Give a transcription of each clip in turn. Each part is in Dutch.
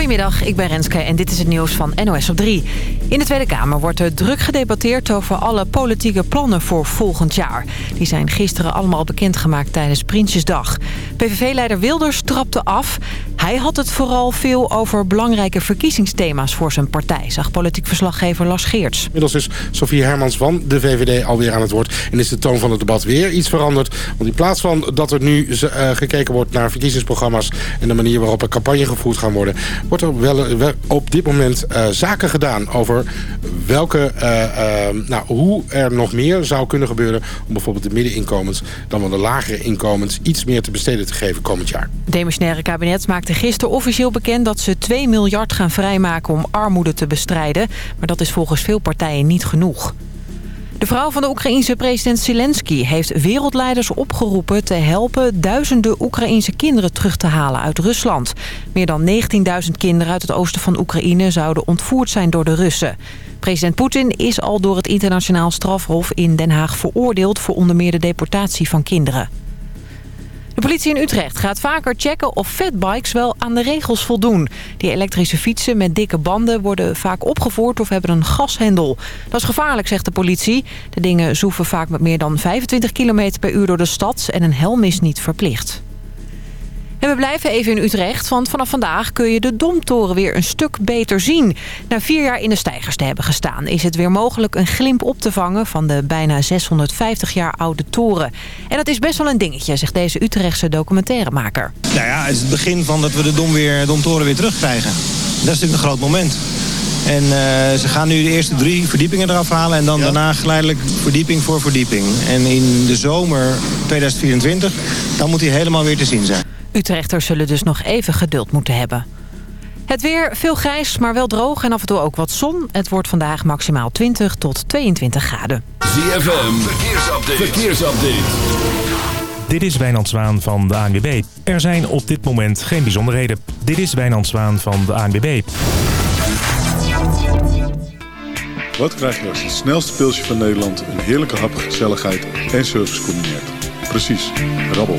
Goedemiddag, ik ben Renske en dit is het nieuws van NOS op 3. In de Tweede Kamer wordt er druk gedebatteerd over alle politieke plannen voor volgend jaar. Die zijn gisteren allemaal bekendgemaakt tijdens Prinsjesdag. PVV-leider Wilders trapte af. Hij had het vooral veel over belangrijke verkiezingsthema's voor zijn partij... zag politiek verslaggever Lars Geerts. Inmiddels is Sofie Hermans van de VVD alweer aan het woord... en is de toon van het debat weer iets veranderd. Want in plaats van dat er nu uh, gekeken wordt naar verkiezingsprogramma's... en de manier waarop er campagne gevoerd gaan worden... wordt er wel, wel op dit moment uh, zaken gedaan over welke, uh, nou, hoe er nog meer zou kunnen gebeuren... om bijvoorbeeld de middeninkomens dan wel de lagere inkomens... iets meer te besteden te geven komend jaar. Het demissionaire kabinet maakte gisteren officieel bekend... dat ze 2 miljard gaan vrijmaken om armoede te bestrijden. Maar dat is volgens veel partijen niet genoeg. De vrouw van de Oekraïense president Zelensky heeft wereldleiders opgeroepen te helpen duizenden Oekraïense kinderen terug te halen uit Rusland. Meer dan 19.000 kinderen uit het oosten van Oekraïne zouden ontvoerd zijn door de Russen. President Poetin is al door het internationaal strafhof in Den Haag veroordeeld voor onder meer de deportatie van kinderen. De politie in Utrecht gaat vaker checken of fatbikes wel aan de regels voldoen. Die elektrische fietsen met dikke banden worden vaak opgevoerd of hebben een gashendel. Dat is gevaarlijk, zegt de politie. De dingen zoeven vaak met meer dan 25 km per uur door de stad en een helm is niet verplicht. En we blijven even in Utrecht, want vanaf vandaag kun je de Domtoren weer een stuk beter zien. Na vier jaar in de stijgers te hebben gestaan... is het weer mogelijk een glimp op te vangen van de bijna 650 jaar oude toren. En dat is best wel een dingetje, zegt deze Utrechtse documentairemaker. Nou ja, het is het begin van dat we de, Dom weer, Domtoren weer terugkrijgen. Dat is natuurlijk een groot moment. En uh, ze gaan nu de eerste drie verdiepingen eraf halen... en dan ja. daarna geleidelijk verdieping voor verdieping. En in de zomer 2024, dan moet hij helemaal weer te zien zijn. Utrechters zullen dus nog even geduld moeten hebben. Het weer, veel grijs, maar wel droog en af en toe ook wat zon. Het wordt vandaag maximaal 20 tot 22 graden. ZFM, verkeersupdate. verkeersupdate. Dit is Wijnand Zwaan van de ANWB. Er zijn op dit moment geen bijzonderheden. Dit is Wijnand Zwaan van de ANWB. Wat krijg je als het snelste pilsje van Nederland... een heerlijke hap, gezelligheid en service combineert? Precies, rabbel.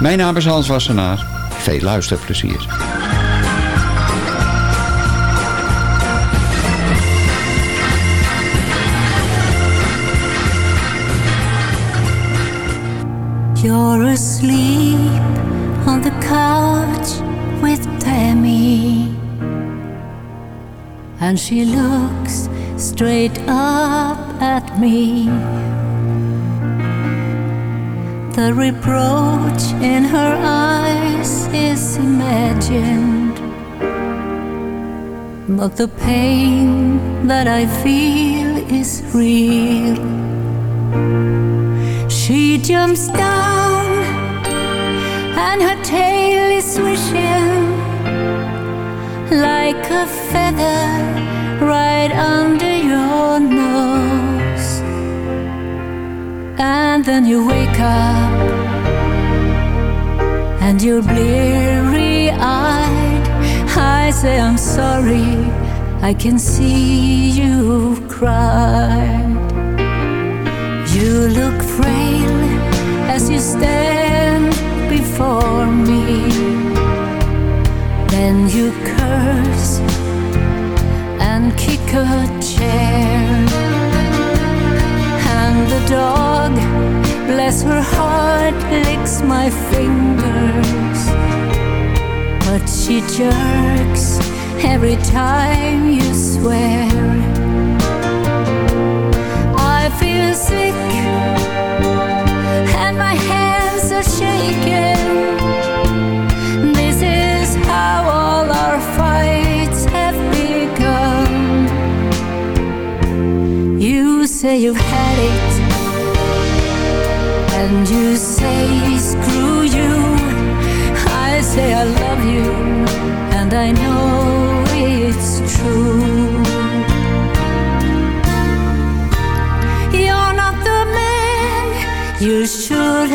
mijn naam is Hans Wassenaar. Veel luisterplezier. You're asleep on the couch with Tammy And she looks straight up at me The reproach in her eyes is imagined, but the pain that I feel is real. She jumps down, and her tail is swishing like a feather right under your nose. And then you wake up and you're bleary eyed. I say I'm sorry, I can see you cry. You look frail as you stand before me. Then you curse and kick a chair. Dog, bless her heart, licks my fingers. But she jerks every time you swear.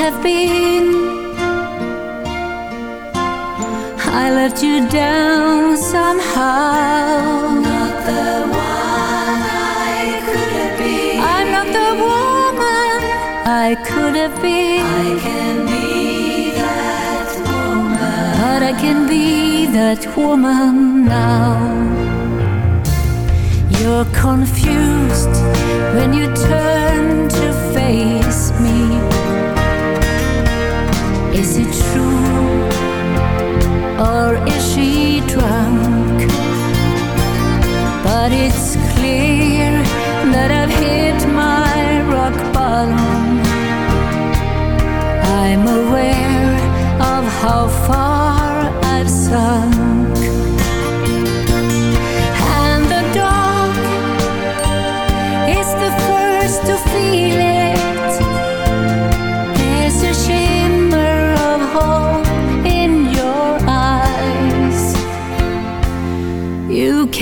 Have been. I let you down somehow. Not the one I could have been. I'm not the woman I could have been. I can be that woman. But I can be that woman now. You're confused when you turn to face me. Is it true or is she drunk? But it's clear that I've hit my rock bottom. I'm aware of how far I've sunk.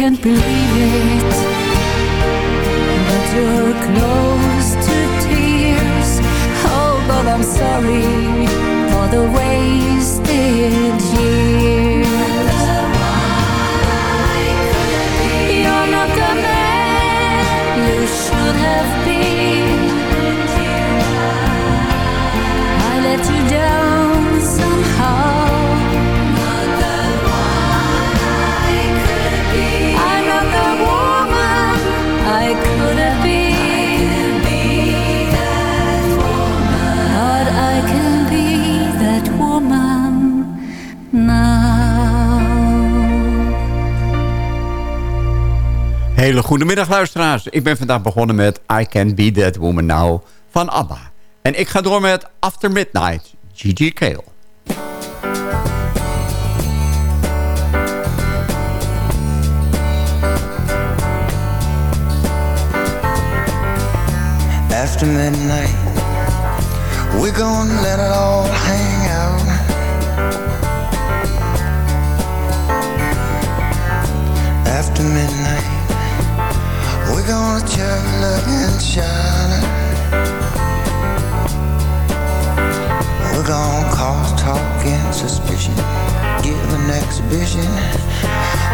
Can't believe it, but you're close to tears. Oh, but I'm sorry for the wasted Hele goede middag luisteraars. Ik ben vandaag begonnen met I Can Be That Woman Now van ABBA. En ik ga door met After Midnight, Gigi Kale. After midnight, we're let it all hang out. After midnight, we're gonna look, and shine. We're gonna cause talk and suspicion, give an exhibition,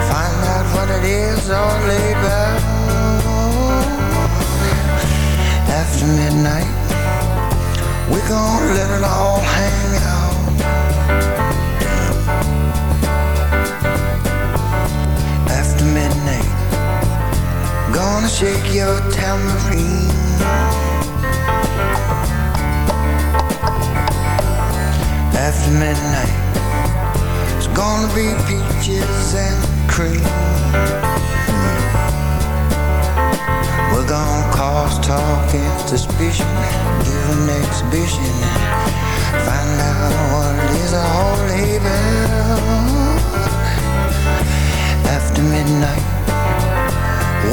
find out what it is all about after midnight. We're gonna let it all hang out. Gonna shake your tambourine. After midnight, it's gonna be peaches and cream. We're gonna cause talk and suspicion, give an exhibition, find out what is all about. After midnight,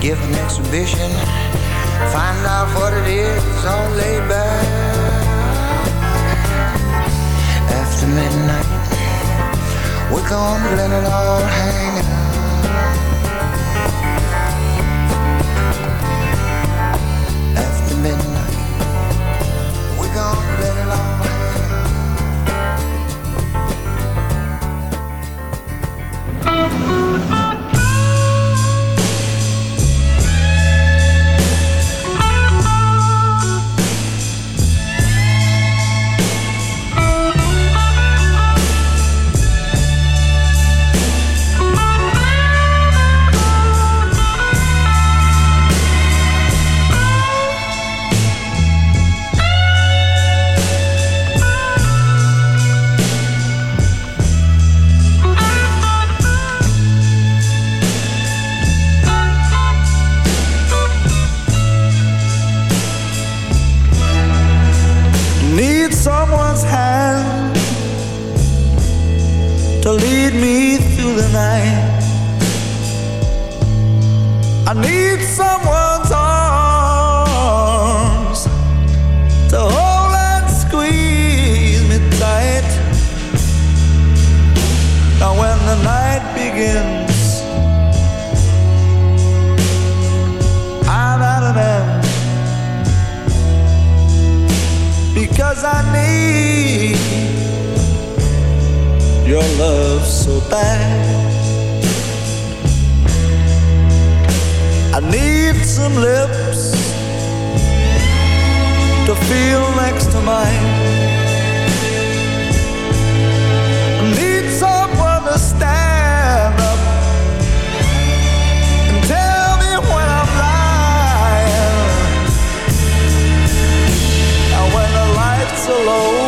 Give an exhibition. Find out what it is laid back. After midnight, we're gonna let it all hang out. To lead me through the night. I need someone's arms to hold and squeeze me tight. Now, when the night begins, I'm at an end because I need your love so bad. I need some lips to feel next to mine. I need someone to stand up and tell me when I'm lying. And when the lights are low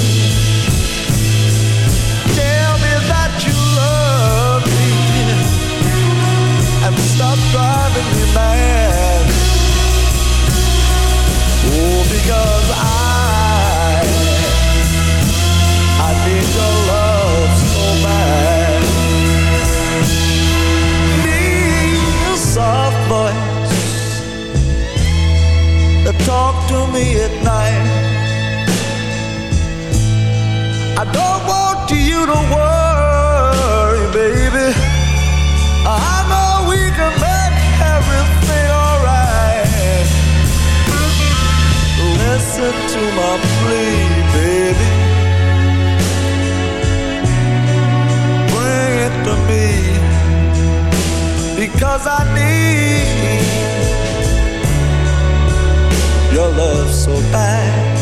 Driving me mad. Oh, because I, I need your love so bad. Need a soft voice talk to me at night. I don't want you to worry, because I need your love so bad.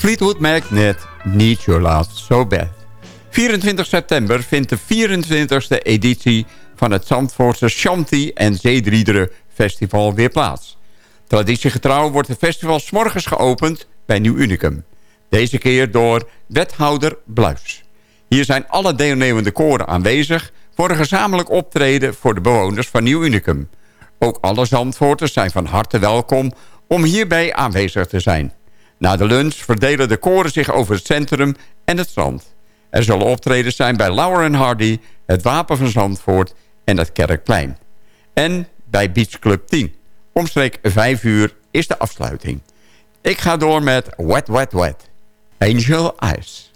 Fleetwood Mac met Need Your Love So Bad. 24 september vindt de 24e editie van het Zandvoortse Shanti en Zeedriederen Festival weer plaats. Traditiegetrouw wordt het festival s morgens geopend bij Nieuw Unicum. Deze keer door wethouder Bluis. Hier zijn alle deelnemende koren aanwezig voor een gezamenlijk optreden voor de bewoners van Nieuw Unicum. Ook alle Zandvoorters zijn van harte welkom om hierbij aanwezig te zijn. Na de lunch verdelen de koren zich over het centrum en het strand. Er zullen optredens zijn bij Lauer en Hardy, het Wapen van Zandvoort en het Kerkplein. En bij Beach Club 10. Omstreek 5 uur is de afsluiting. Ik ga door met Wet Wet Wet. Angel Eyes.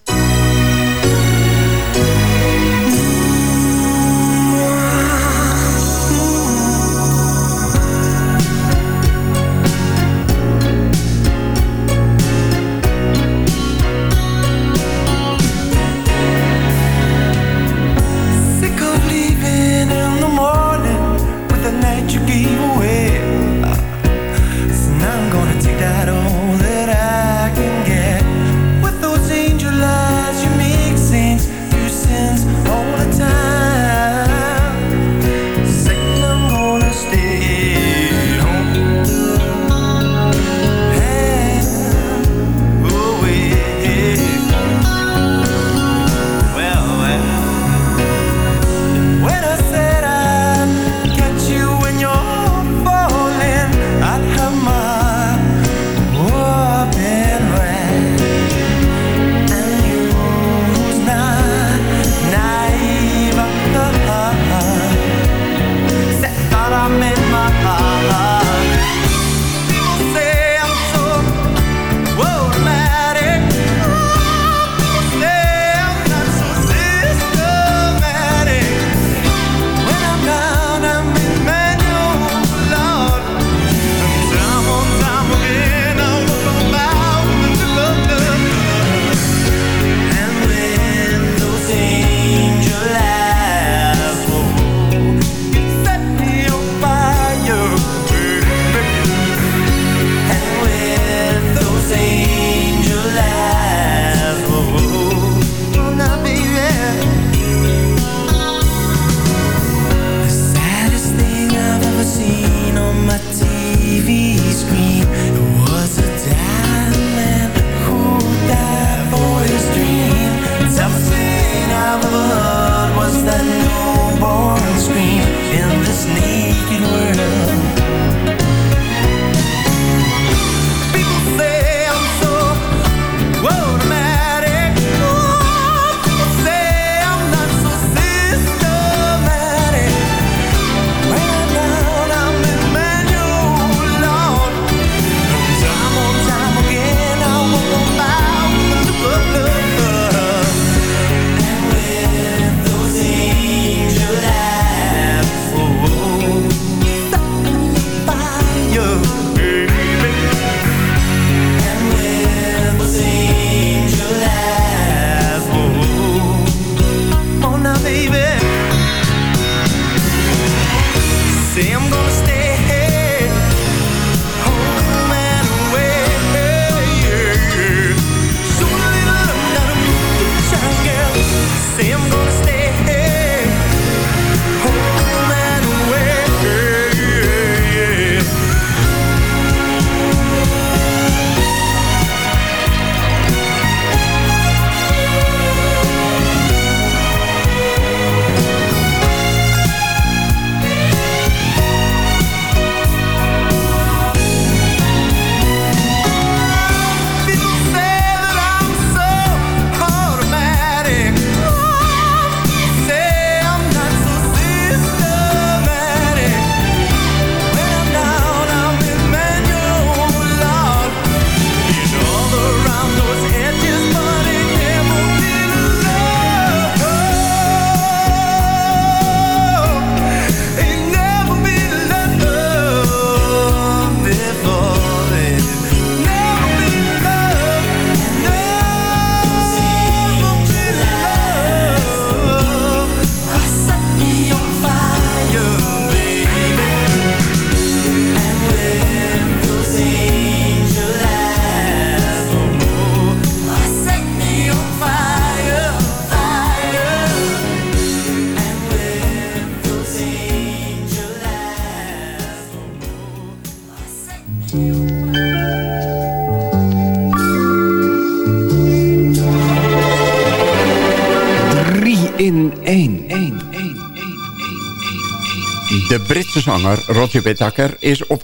Zanger Roger Whittaker is op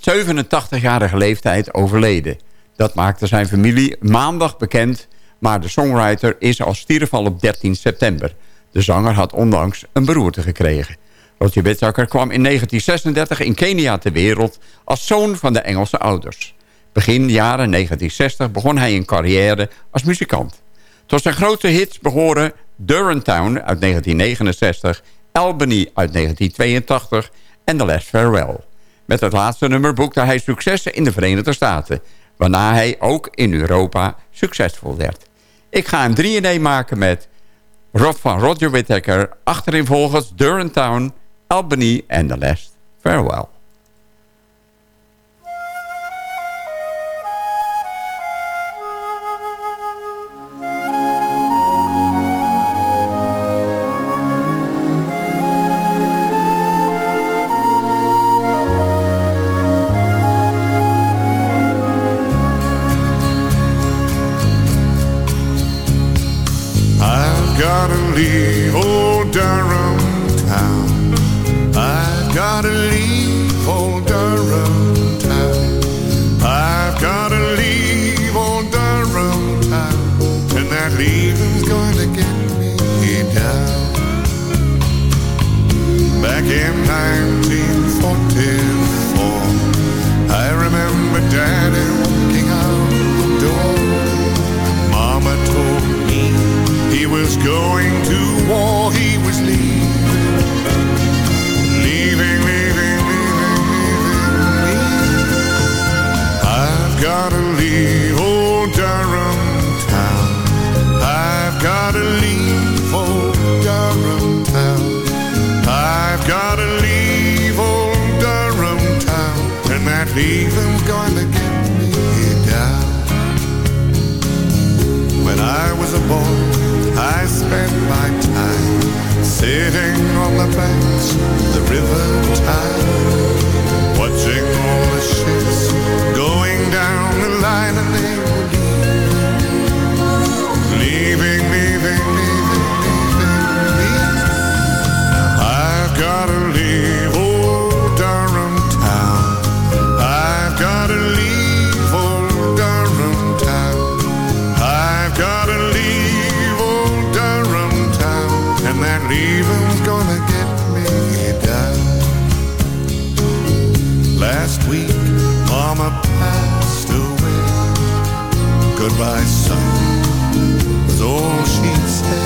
87-jarige leeftijd overleden. Dat maakte zijn familie maandag bekend... maar de songwriter is al stierf al op 13 september. De zanger had onlangs een beroerte gekregen. Roger Whittaker kwam in 1936 in Kenia ter wereld... als zoon van de Engelse ouders. Begin jaren 1960 begon hij een carrière als muzikant. Tot zijn grootste hits behoren Town uit 1969... Albany uit 1982 en The Last Farewell. Met het laatste nummer boekte hij successen in de Verenigde Staten... waarna hij ook in Europa succesvol werd. Ik ga hem 3 in 1 maken met Rob van Roger Whittaker... achterin volgens Town, Albany en The Last Farewell. Goodbye, son, was all she said.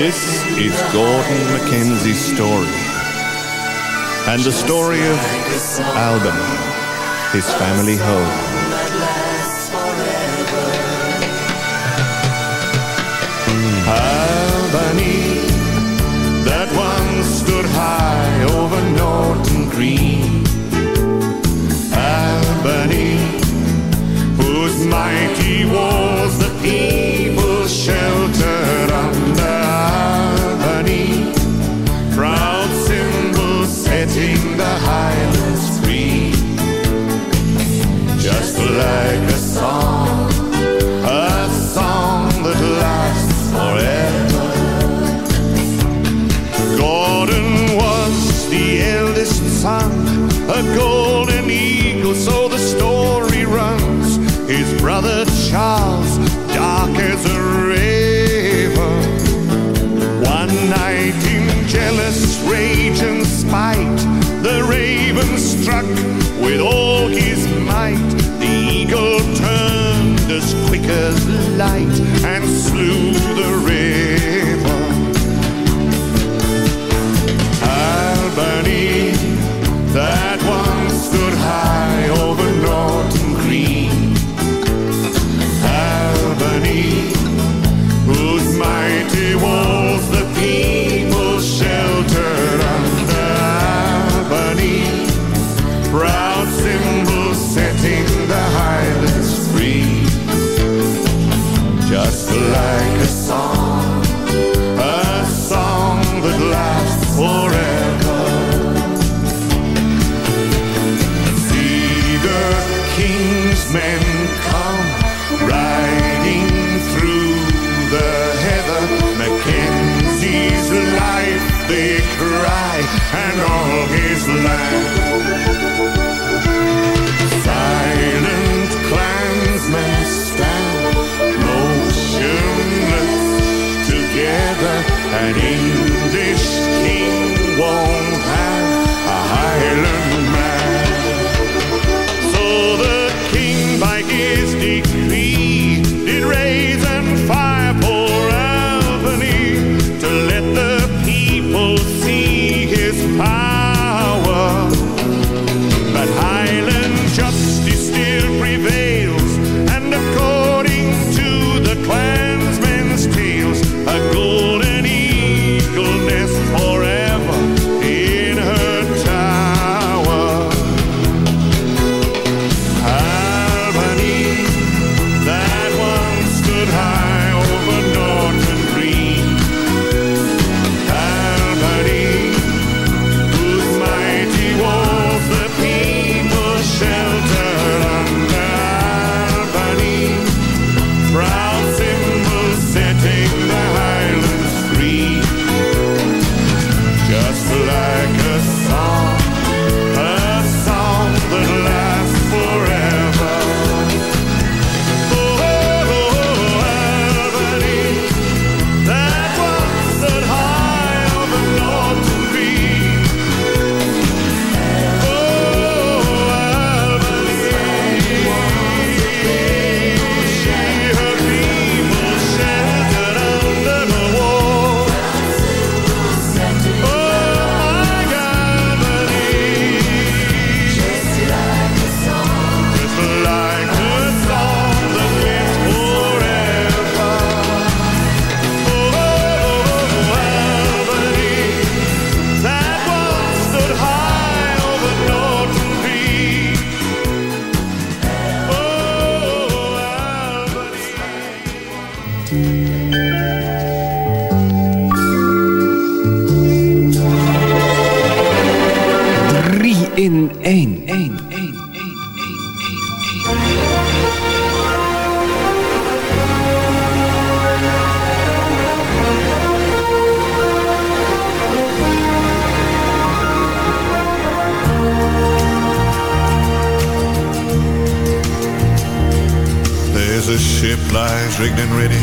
This is Gordon Mackenzie's story. And the story of Albany, his family home. Albany, that once stood high over Norton Green like a song, a song that lasts forever. Gordon was the eldest son, a golden eagle, so the story runs. His brother Charles, dark as a raven. One night in jealous rage and spite, the raven struck Cause rigged and ready.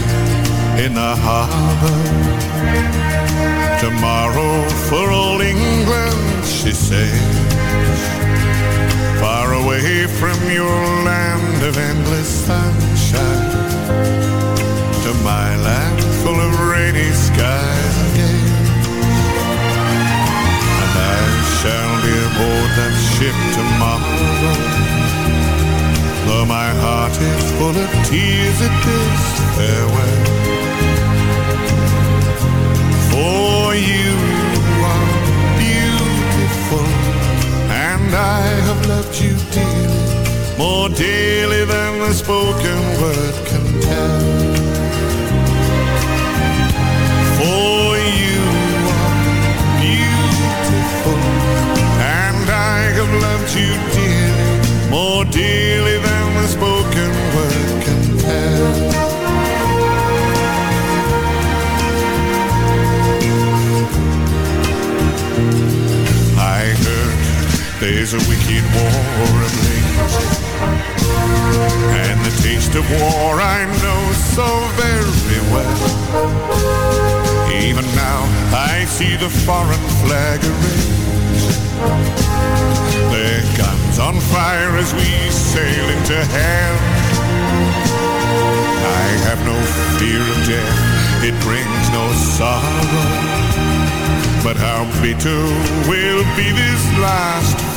Is a wicked war ablaze. And the taste of war I know so very well. Even now I see the foreign flag erased. Their guns on fire as we sail into hell. I have no fear of death, it brings no sorrow. But how bitter will be this last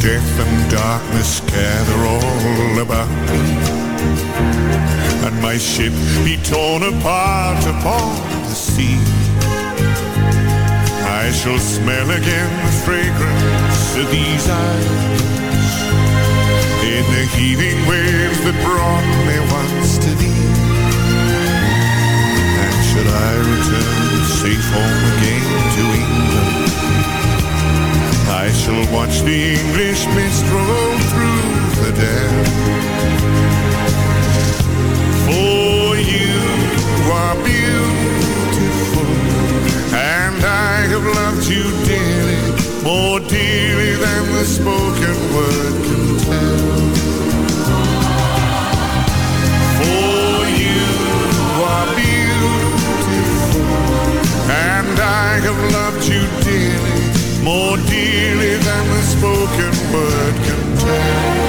Death and darkness gather all about me, and my ship be torn apart upon the sea. I shall smell again the fragrance of these eyes in the heaving waves that brought me once to thee. And should I return safe home again to England, shall watch the English mist roll through the dam. For you are beautiful, and I have loved you dearly, more dearly than the spoken word can tell. Spoken word can tell.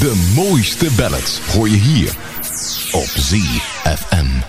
De mooiste ballads hoor je hier op ZFM.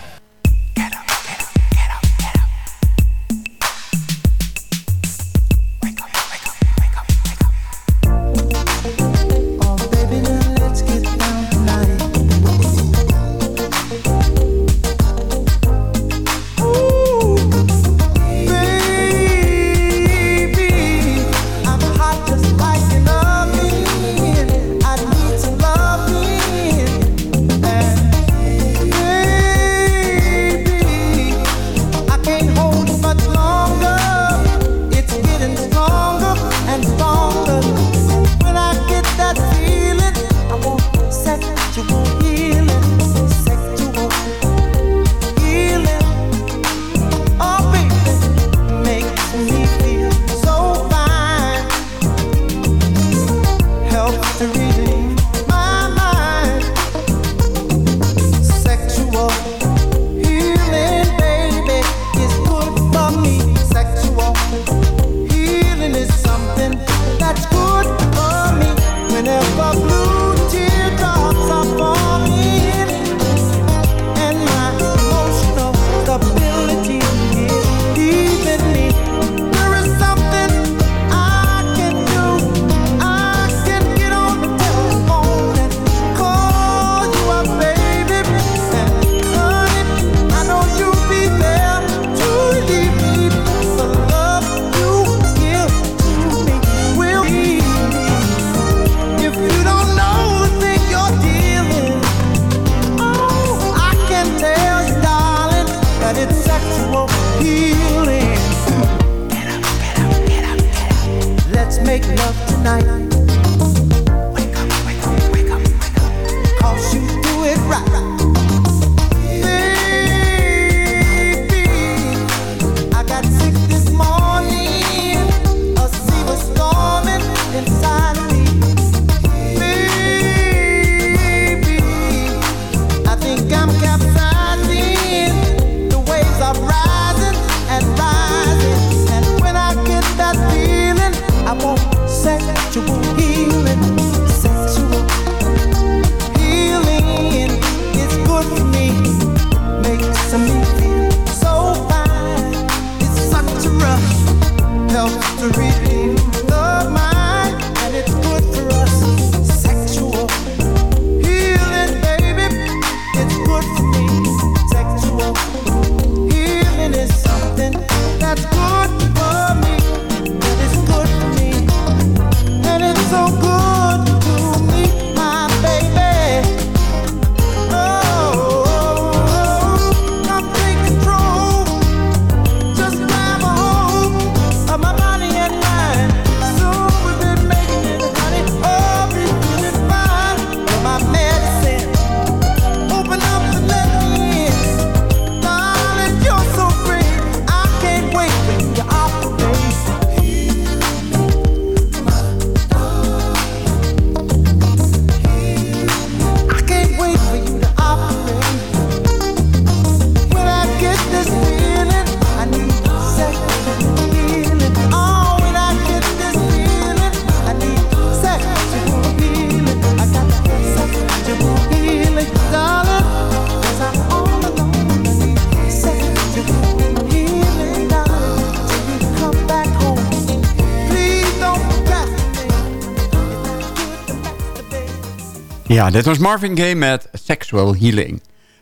Dit was Marvin Gaye met Sexual Healing.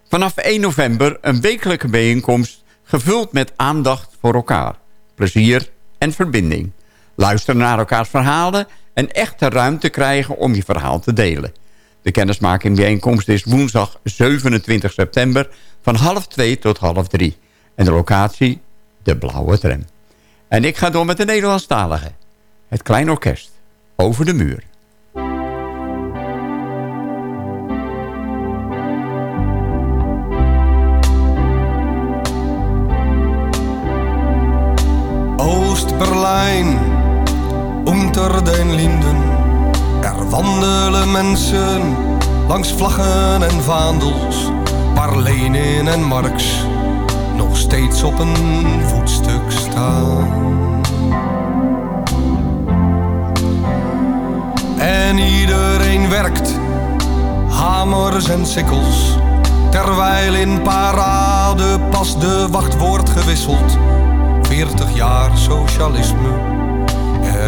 Vanaf 1 november een wekelijke bijeenkomst gevuld met aandacht voor elkaar. Plezier en verbinding. Luisteren naar elkaars verhalen en echte ruimte krijgen om je verhaal te delen. De kennismaking bijeenkomst is woensdag 27 september van half 2 tot half 3. En de locatie, de Blauwe Tram. En ik ga door met de Nederlandstalige. Het Klein Orkest, over de muur. Unter den Linden. Er wandelen mensen langs vlaggen en vaandels, waar Lenin en Marx nog steeds op een voetstuk staan. En iedereen werkt, hamers en sikkels, terwijl in parade pas de wacht wordt gewisseld. 40 jaar socialisme,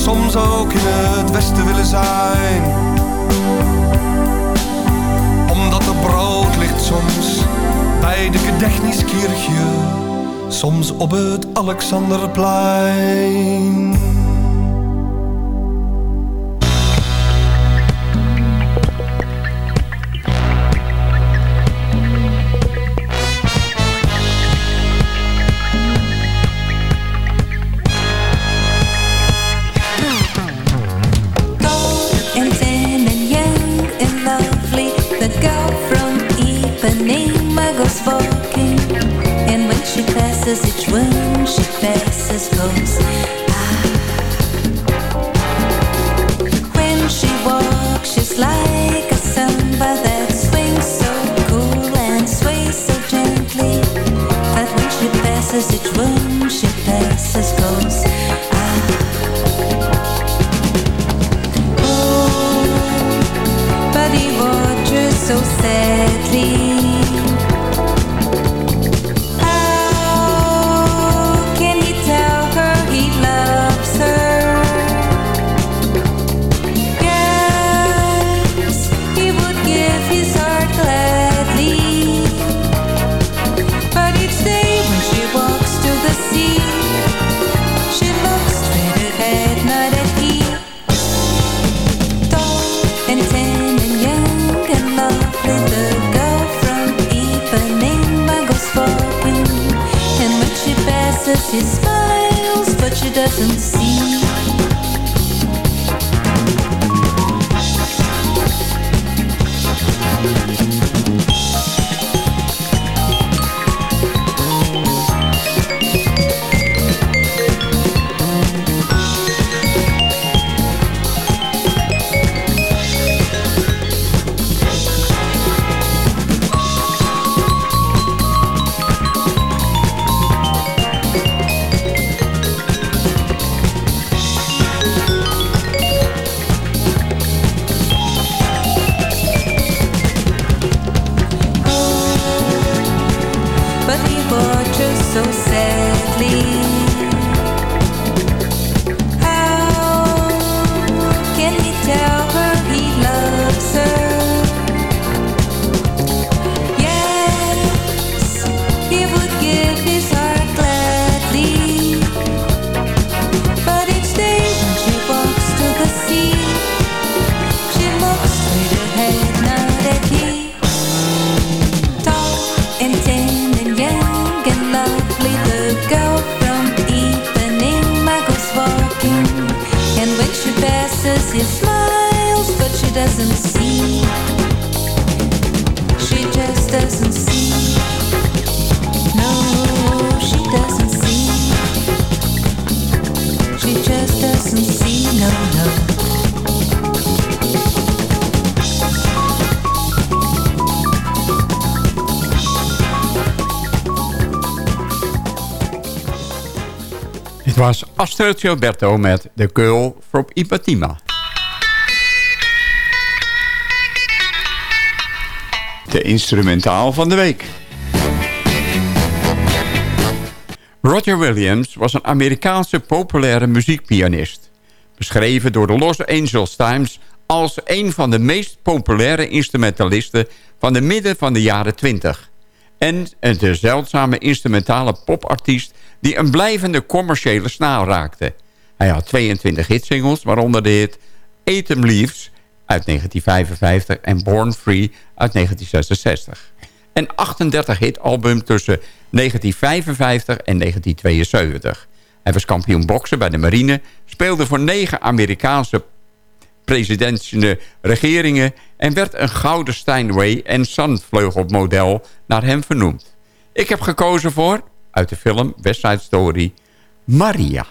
soms ook in het westen willen zijn. Omdat er brood ligt soms bij de Gedächtniskirche, soms op het Alexanderplein. She he smiles, but she doesn't see. She just doesn't see. Was Astrid Gilberto met The Girl from Ipatima. De instrumentaal van de week. Roger Williams was een Amerikaanse populaire muziekpianist. Beschreven door de Los Angeles Times als een van de meest populaire instrumentalisten van de midden van de jaren 20 en de zeldzame instrumentale popartiest die een blijvende commerciële snaar raakte. Hij had 22 hitsingles, waaronder de hit Autumn Leaves uit 1955 en Born Free uit 1966. En 38 hitalbums tussen 1955 en 1972. Hij was kampioen boksen bij de marine, speelde voor negen Amerikaanse presidentiële regeringen... en werd een gouden Steinway en Sunvleugelmodel naar hem vernoemd. Ik heb gekozen voor, uit de film West Side Story, Maria.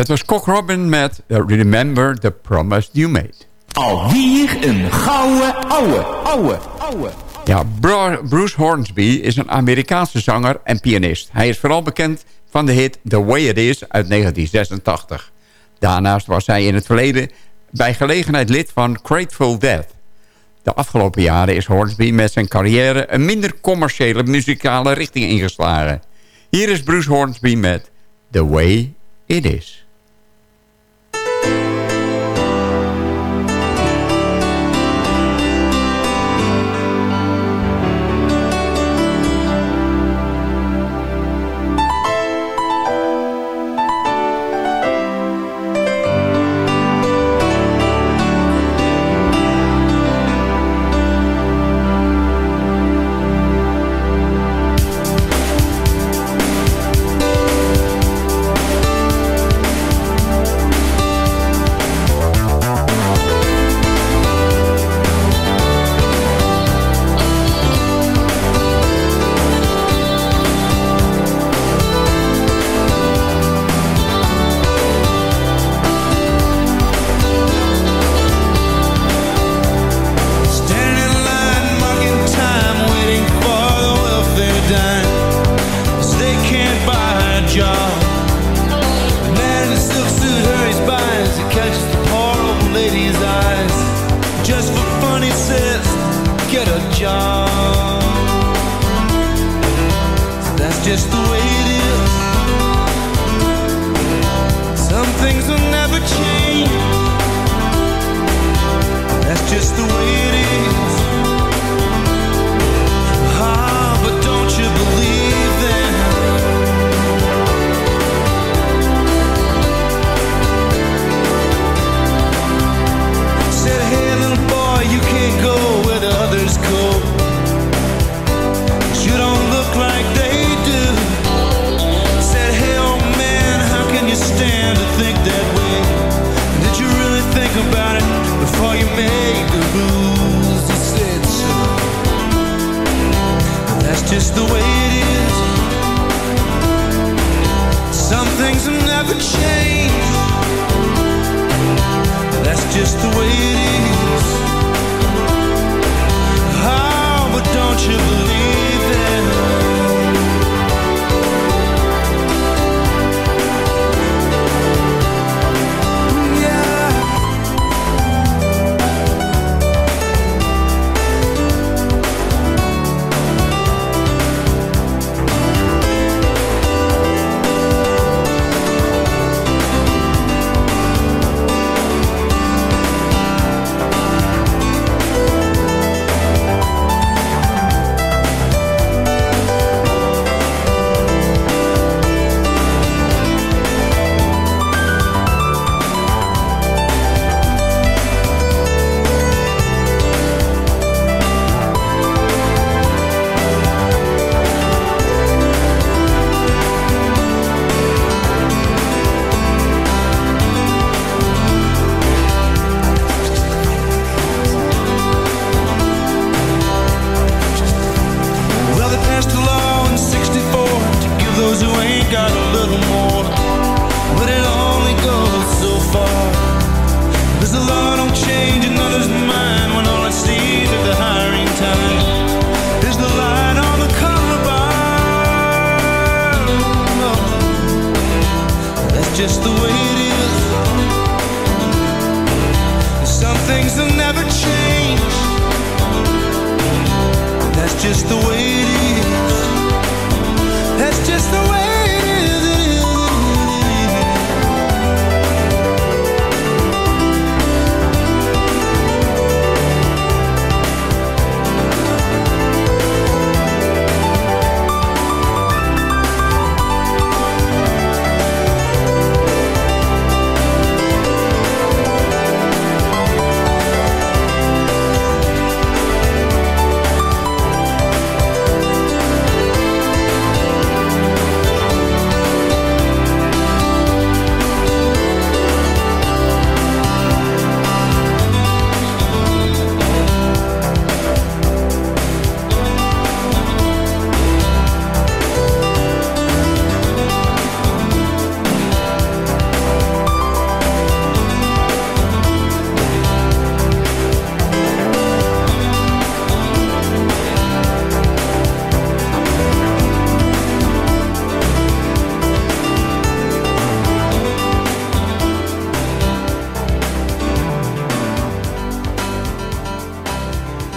Het was Cock Robin met eh, Remember the Promise You Made. Alweer een gouden ouwe, ouwe, ouwe. Ja, Bruce Hornsby is een Amerikaanse zanger en pianist. Hij is vooral bekend van de hit The Way It Is uit 1986. Daarnaast was hij in het verleden bij gelegenheid lid van Grateful Dead. De afgelopen jaren is Hornsby met zijn carrière... een minder commerciële muzikale richting ingeslagen. Hier is Bruce Hornsby met The Way It Is.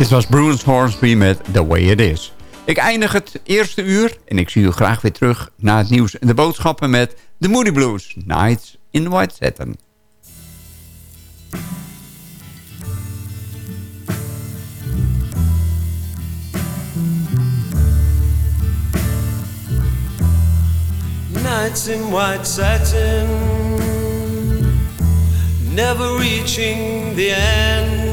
Dit was Bruce Hornsby met The Way It Is. Ik eindig het eerste uur en ik zie u graag weer terug na het nieuws en de boodschappen met The Moody Blues, Nights in White Satin. Nights in white satin Never reaching the end